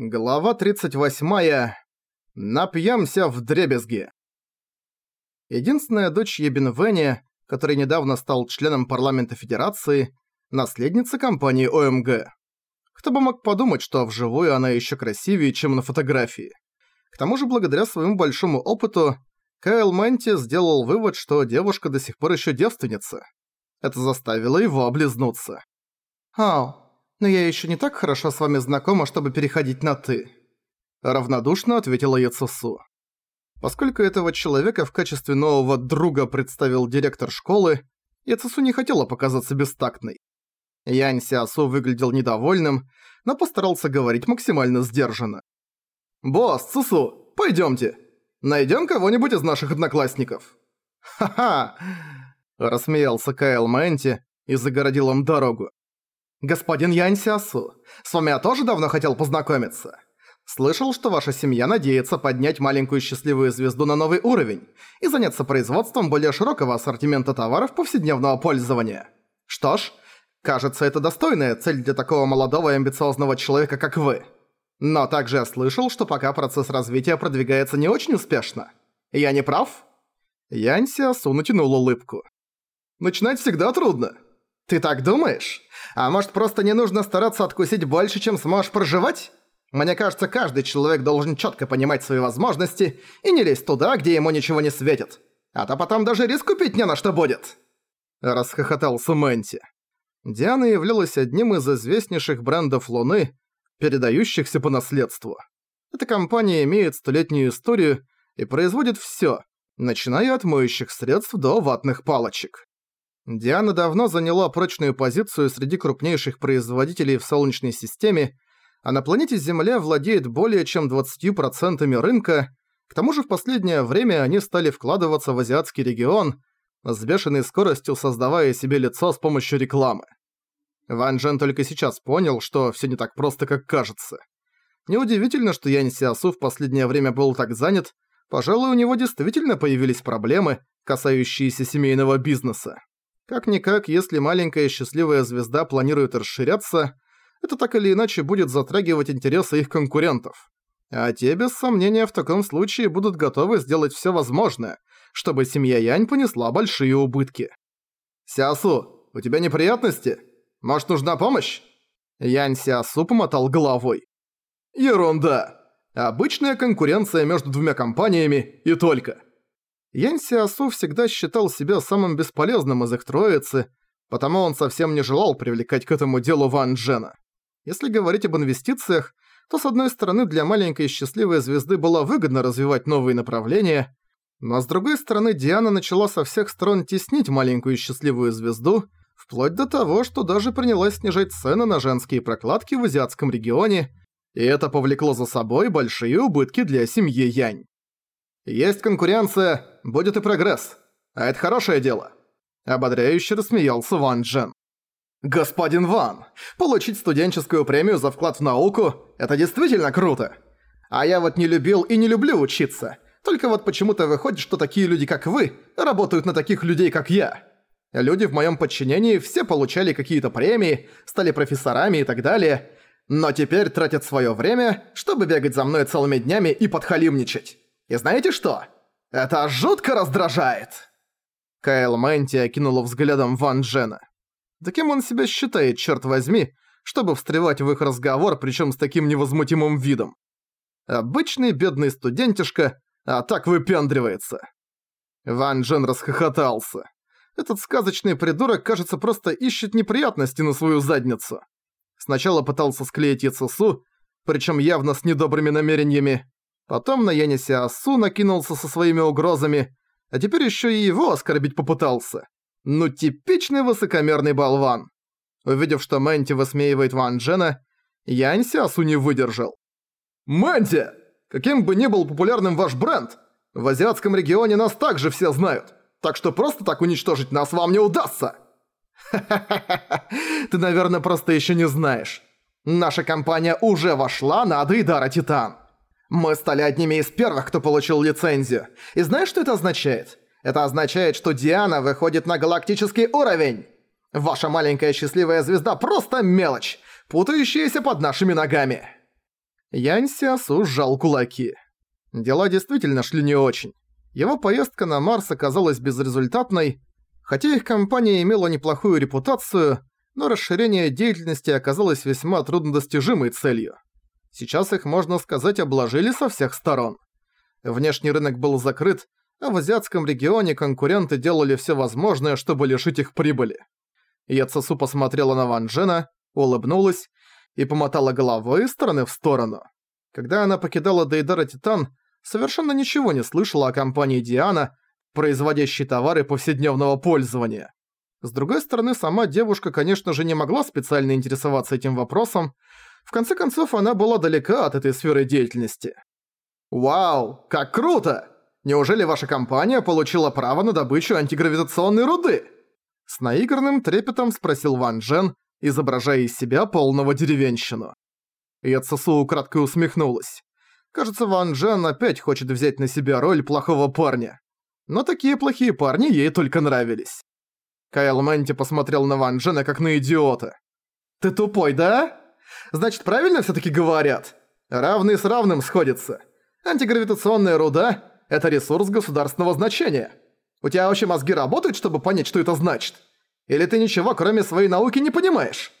Глава 38. Напьемся в дребезги. Единственная дочь Ебенвене, который недавно стал членом парламента Федерации, наследница компании ОМГ. Кто бы мог подумать, что вживую она еще красивее, чем на фотографии. К тому же, благодаря своему большому опыту, Кайл Мэнти сделал вывод, что девушка до сих пор еще девственница. Это заставило его облизнуться. «Ау, но я еще не так хорошо с вами знакома, чтобы переходить на «ты». Равнодушно ответила Яцусу. Поскольку этого человека в качестве нового друга представил директор школы, Яцусу не хотела показаться бестактной. Янь Сиасу выглядел недовольным, но постарался говорить максимально сдержанно. «Босс, Сусу, пойдёмте. Найдём кого-нибудь из наших одноклассников». «Ха-ха!» – рассмеялся Кайл Мэнти и загородил им дорогу. «Господин Янь Сиасу, с вами я тоже давно хотел познакомиться. Слышал, что ваша семья надеется поднять маленькую счастливую звезду на новый уровень и заняться производством более широкого ассортимента товаров повседневного пользования. Что ж, кажется, это достойная цель для такого молодого и амбициозного человека, как вы. Но также я слышал, что пока процесс развития продвигается не очень успешно. Я не прав?» Янь Сиасу натянул улыбку. «Начинать всегда трудно». «Ты так думаешь? А может, просто не нужно стараться откусить больше, чем сможешь проживать? Мне кажется, каждый человек должен четко понимать свои возможности и не лезть туда, где ему ничего не светит. А то потом даже риск купить не на что будет!» Расхохотался Мэнти. Диана являлась одним из известнейших брендов Луны, передающихся по наследству. Эта компания имеет столетнюю историю и производит всё, начиная от моющих средств до ватных палочек. Диана давно заняла прочную позицию среди крупнейших производителей в Солнечной системе, а на планете Земля владеет более чем 20% рынка, к тому же в последнее время они стали вкладываться в азиатский регион, с бешеной скоростью создавая себе лицо с помощью рекламы. Ван Джен только сейчас понял, что всё не так просто, как кажется. Неудивительно, что Янь Сиасу в последнее время был так занят, пожалуй, у него действительно появились проблемы, касающиеся семейного бизнеса. Как-никак, если маленькая счастливая звезда планирует расширяться, это так или иначе будет затрагивать интересы их конкурентов. А те, без сомнения, в таком случае будут готовы сделать всё возможное, чтобы семья Янь понесла большие убытки. «Сиасу, у тебя неприятности? Может, нужна помощь?» Янь Сиасу помотал головой. «Ерунда. Обычная конкуренция между двумя компаниями и только. Янь Сиасу всегда считал себя самым бесполезным из их троицы, потому он совсем не желал привлекать к этому делу Ван Джена. Если говорить об инвестициях, то с одной стороны для маленькой счастливой звезды было выгодно развивать новые направления, но с другой стороны Диана начала со всех сторон теснить маленькую счастливую звезду, вплоть до того, что даже принялась снижать цены на женские прокладки в азиатском регионе, и это повлекло за собой большие убытки для семьи Янь. Есть конкуренция, будет и прогресс. А это хорошее дело. Ободряюще рассмеялся Ван Джен. «Господин Ван, получить студенческую премию за вклад в науку – это действительно круто. А я вот не любил и не люблю учиться. Только вот почему-то выходит, что такие люди, как вы, работают на таких людей, как я. Люди в моем подчинении все получали какие-то премии, стали профессорами и так далее, но теперь тратят свое время, чтобы бегать за мной целыми днями и подхалимничать. И знаете что? Это жутко раздражает!» Кайл Мэнти окинула взглядом Ван Джена. Да кем он себя считает, черт возьми, чтобы встревать в их разговор, причем с таким невозмутимым видом? Обычный бедный студентишка, а так выпендривается. Ван Джен расхохотался. Этот сказочный придурок, кажется, просто ищет неприятности на свою задницу. Сначала пытался склеить Яцесу, причем явно с недобрыми намерениями, Потом на Янисе Асу накинулся со своими угрозами, а теперь еще и его оскорбить попытался. Ну типичный высокомерный болван. Увидев, что Мэнти высмеивает Ван Джена, Янь Сиасу не выдержал. «Мэнти! Каким бы ни был популярным ваш бренд, в азиатском регионе нас также все знают, так что просто так уничтожить нас вам не удастся!» «Ха-ха-ха! Ты, наверное, просто еще не знаешь. Наша компания уже вошла на Адейдара Титан!» Мы стали одними из первых, кто получил лицензию. И знаешь, что это означает? Это означает, что Диана выходит на галактический уровень. Ваша маленькая счастливая звезда просто мелочь, путающаяся под нашими ногами. Янь Сиасу сжал кулаки. Дела действительно шли не очень. Его поездка на Марс оказалась безрезультатной, хотя их компания имела неплохую репутацию, но расширение деятельности оказалось весьма труднодостижимой целью. Сейчас их, можно сказать, обложили со всех сторон. Внешний рынок был закрыт, а в азиатском регионе конкуренты делали все возможное, чтобы лишить их прибыли. Яцесу посмотрела на Ван Джена, улыбнулась и помотала головой из стороны в сторону. Когда она покидала Дейдара Титан, совершенно ничего не слышала о компании Диана, производящей товары повседневного пользования. С другой стороны, сама девушка, конечно же, не могла специально интересоваться этим вопросом, в конце концов, она была далека от этой сферы деятельности. «Вау, как круто! Неужели ваша компания получила право на добычу антигравитационной руды?» С наигранным трепетом спросил Ван Джен, изображая из себя полного деревенщину. Яцесу украдкой усмехнулась. Кажется, Ван Джен опять хочет взять на себя роль плохого парня. Но такие плохие парни ей только нравились. Кайл Мэнти посмотрел на Ван Джена как на идиота. «Ты тупой, да? Значит, правильно все таки говорят? Равный с равным сходится. Антигравитационная руда – это ресурс государственного значения. У тебя вообще мозги работают, чтобы понять, что это значит? Или ты ничего, кроме своей науки, не понимаешь?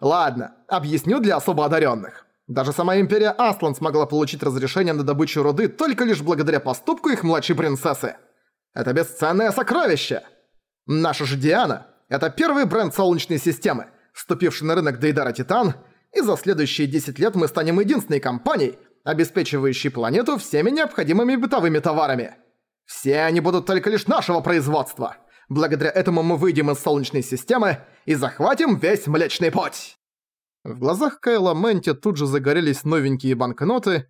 Ладно, объясню для особо одаренных. Даже сама Империя Аслан смогла получить разрешение на добычу руды только лишь благодаря поступку их младшей принцессы. Это бесценное сокровище! Наша же Диана – это первый бренд Солнечной системы, вступивший на рынок Дейдара Титан, и за следующие 10 лет мы станем единственной компанией, обеспечивающей планету всеми необходимыми бытовыми товарами. Все они будут только лишь нашего производства. Благодаря этому мы выйдем из Солнечной системы и захватим весь Млечный Путь. В глазах Кайла Мэнти тут же загорелись новенькие банкноты.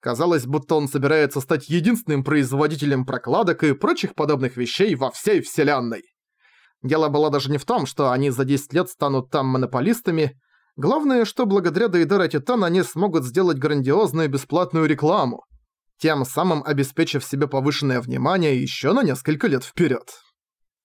Казалось, будто он собирается стать единственным производителем прокладок и прочих подобных вещей во всей Вселенной. Дело было даже не в том, что они за 10 лет станут там монополистами. Главное, что благодаря Дейдера Титан они смогут сделать грандиозную бесплатную рекламу, тем самым обеспечив себе повышенное внимание еще на несколько лет вперед.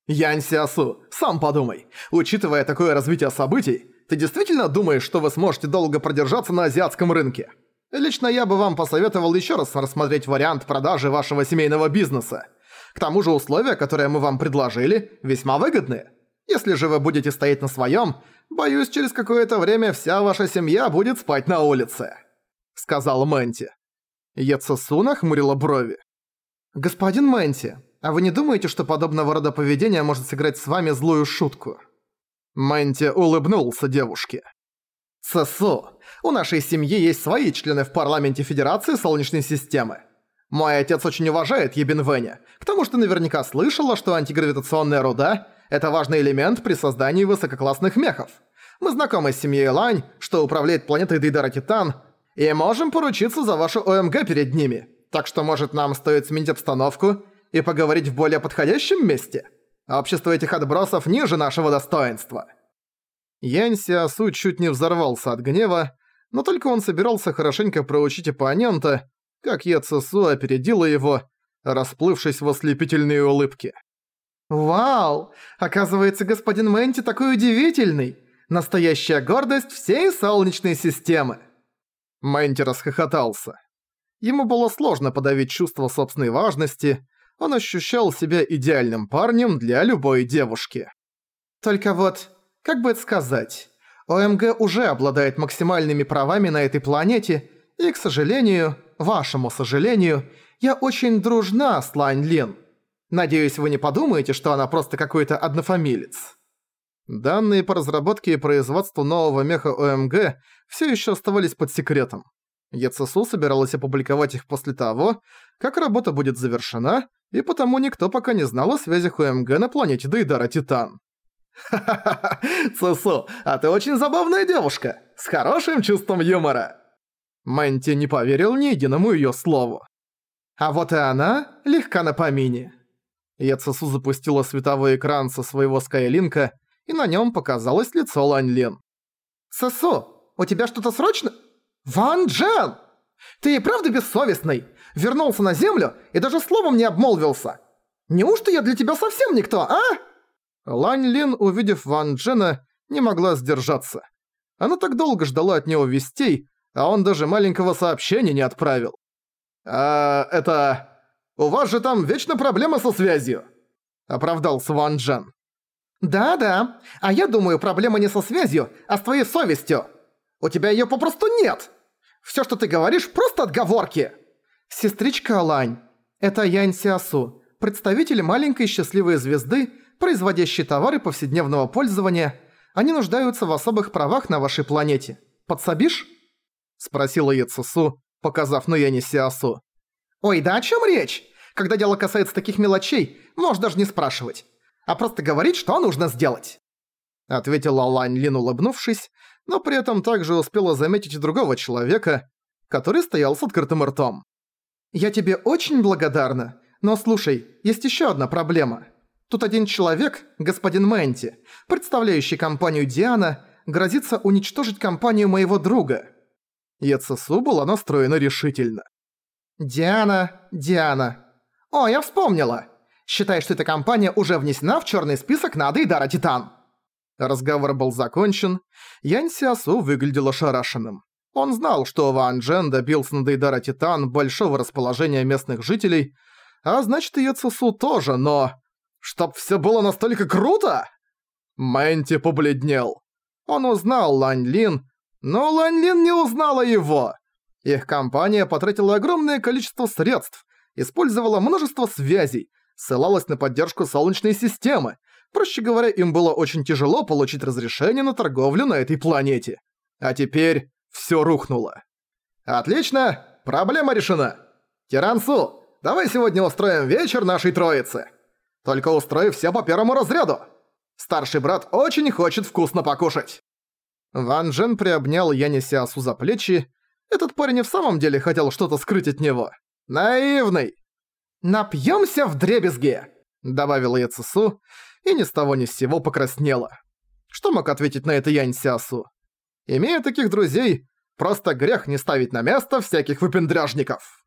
Янь Сиасу, сам подумай, учитывая такое развитие событий, ты действительно думаешь, что вы сможете долго продержаться на азиатском рынке? Лично я бы вам посоветовал еще раз рассмотреть вариант продажи вашего семейного бизнеса. К тому же условия, которые мы вам предложили, весьма выгодные. Если же вы будете стоять на своем, боюсь, через какое-то время вся ваша семья будет спать на улице», — сказал Мэнти. Яцесу нахмурила брови. «Господин Мэнти, а вы не думаете, что подобного рода поведение может сыграть с вами злую шутку?» Мэнти улыбнулся девушке. «Сосу, у нашей семьи есть свои члены в парламенте Федерации Солнечной системы. Мой отец очень уважает Ебенвеня, к тому ты наверняка слышала, что антигравитационная руда – это важный элемент при создании высококлассных мехов. Мы знакомы с семьей Лань, что управляет планетой Дейдара Титан, и можем поручиться за вашу ОМГ перед ними. Так что, может, нам стоит сменить обстановку и поговорить в более подходящем месте?» Общество этих отбросов ниже нашего достоинства». Янь Сиасу чуть не взорвался от гнева, но только он собирался хорошенько проучить оппонента, как Е Цесу опередила его, расплывшись в ослепительные улыбки. «Вау! Оказывается, господин Мэнти такой удивительный! Настоящая гордость всей Солнечной системы!» Мэнти расхохотался. Ему было сложно подавить чувство собственной важности, он ощущал себя идеальным парнем для любой девушки. Только вот, как бы это сказать, ОМГ уже обладает максимальными правами на этой планете, и, к сожалению, вашему сожалению, я очень дружна с Лань Лин. Надеюсь, вы не подумаете, что она просто какой-то однофамилец. Данные по разработке и производству нового меха ОМГ все еще оставались под секретом. ЕЦСУ собиралась опубликовать их после того, как работа будет завершена, и потому никто пока не знал о связях УМГ на планете Дейдара Титан. «Ха-ха-ха, Цусу, а ты очень забавная девушка, с хорошим чувством юмора!» Мэнти не поверил ни единому её слову. А вот и она легка на помине. Яцесу запустила световой экран со своего скайлинка, и на нём показалось лицо Лань Лин. «Сосу, у тебя что-то срочно?» «Ван Джен! Ты и правда бессовестный! Вернулся на землю и даже словом не обмолвился! Неужто я для тебя совсем никто, а?» Лань Лин, увидев Ван Джена, не могла сдержаться. Она так долго ждала от него вестей, а он даже маленького сообщения не отправил. «А это... У вас же там вечно проблема со связью!» — оправдался Ван Джен. «Да-да, а я думаю, проблема не со связью, а с твоей совестью. У тебя её попросту нет. Всё, что ты говоришь, просто отговорки». «Сестричка Алань, это Янь Сиасу, представитель маленькой счастливой звезды, производящей товары повседневного пользования. Они нуждаются в особых правах на вашей планете. Подсобишь?» Спросила Яцесу, показав на Яне Сиасу. «Ой, да о чём речь? Когда дело касается таких мелочей, можешь даже не спрашивать а просто говорить, что нужно сделать!» Ответила Лань Лин, улыбнувшись, но при этом также успела заметить другого человека, который стоял с открытым ртом. «Я тебе очень благодарна, но слушай, есть еще одна проблема. Тут один человек, господин Мэнти, представляющий компанию Диана, грозится уничтожить компанию моего друга». Яцесу была настроена решительно. «Диана, Диана. О, я вспомнила! Считай, что эта компания уже внесена в черный список на Дейдара Титан». Разговор был закончен. Янь Сиасу выглядел ошарашенным. Он знал, что Ван Джен добился на Дейдара Титан большого расположения местных жителей, а значит и Яцесу тоже, но... Чтоб все было настолько круто! Мэнти побледнел. Он узнал Лань Лин, но Лань Лин не узнала его. Их компания потратила огромное количество средств, использовала множество связей, ссылалась на поддержку Солнечной системы. Проще говоря, им было очень тяжело получить разрешение на торговлю на этой планете. А теперь всё рухнуло. Отлично, проблема решена. Тирансу, давай сегодня устроим вечер нашей троицы. Только устрой все по первому разряду. Старший брат очень хочет вкусно покушать. Ван Джен приобнял Яни Сиасу за плечи. Этот парень и в самом деле хотел что-то скрыть от него. Наивный. «Напьёмся в дребезги!» — добавила Яцесу, и ни с того ни с сего покраснела. Что мог ответить на это Янь Сиасу? Имея таких друзей, просто грех не ставить на место всяких выпендряжников.